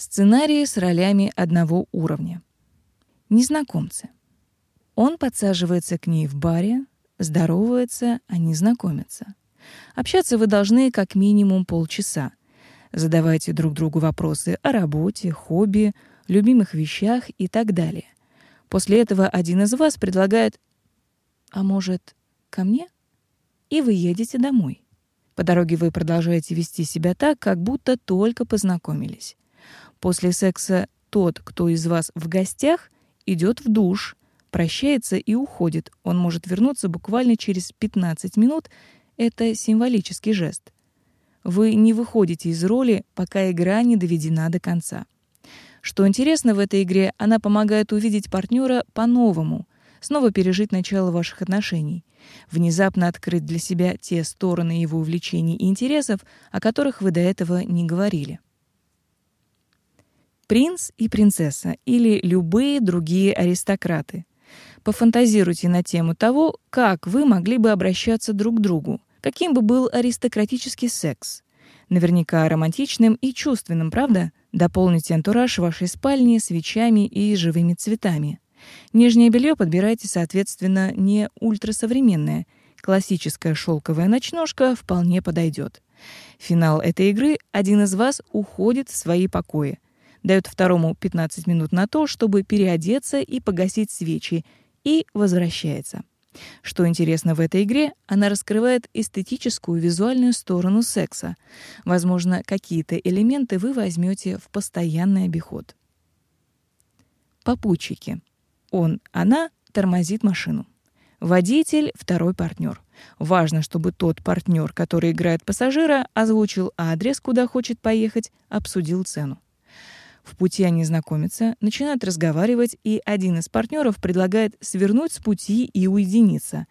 Сценарии с ролями одного уровня. Незнакомцы. Он подсаживается к ней в баре, здоровается, они знакомятся. Общаться вы должны как минимум полчаса. Задавайте друг другу вопросы о работе, хобби, любимых вещах и так далее. После этого один из вас предлагает «А может, ко мне?» И вы едете домой. По дороге вы продолжаете вести себя так, как будто только познакомились. После секса тот, кто из вас в гостях, идет в душ, прощается и уходит. Он может вернуться буквально через 15 минут. Это символический жест. Вы не выходите из роли, пока игра не доведена до конца. Что интересно в этой игре, она помогает увидеть партнера по-новому, снова пережить начало ваших отношений, внезапно открыть для себя те стороны его увлечений и интересов, о которых вы до этого не говорили принц и принцесса или любые другие аристократы. Пофантазируйте на тему того, как вы могли бы обращаться друг к другу, каким бы был аристократический секс. Наверняка романтичным и чувственным, правда? Дополните антураж вашей спальни свечами и живыми цветами. Нижнее белье подбирайте, соответственно, не ультрасовременное. Классическая шелковая ночнушка вполне подойдет. Финал этой игры — один из вас уходит в свои покои — дает второму 15 минут на то, чтобы переодеться и погасить свечи, и возвращается. Что интересно в этой игре, она раскрывает эстетическую визуальную сторону секса. Возможно, какие-то элементы вы возьмете в постоянный обиход. Попутчики. Он, она тормозит машину. Водитель — второй партнер. Важно, чтобы тот партнер, который играет пассажира, озвучил адрес, куда хочет поехать, обсудил цену. В пути они знакомятся, начинают разговаривать, и один из партнеров предлагает свернуть с пути и уединиться.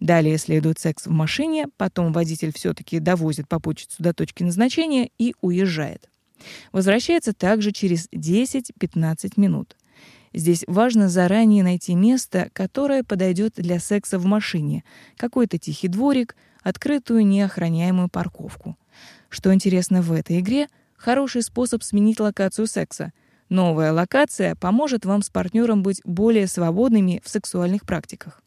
Далее следует секс в машине, потом водитель все-таки довозит попутчицу до точки назначения и уезжает. Возвращается также через 10-15 минут. Здесь важно заранее найти место, которое подойдет для секса в машине, какой-то тихий дворик, открытую неохраняемую парковку. Что интересно в этой игре — хороший способ сменить локацию секса. Новая локация поможет вам с партнером быть более свободными в сексуальных практиках.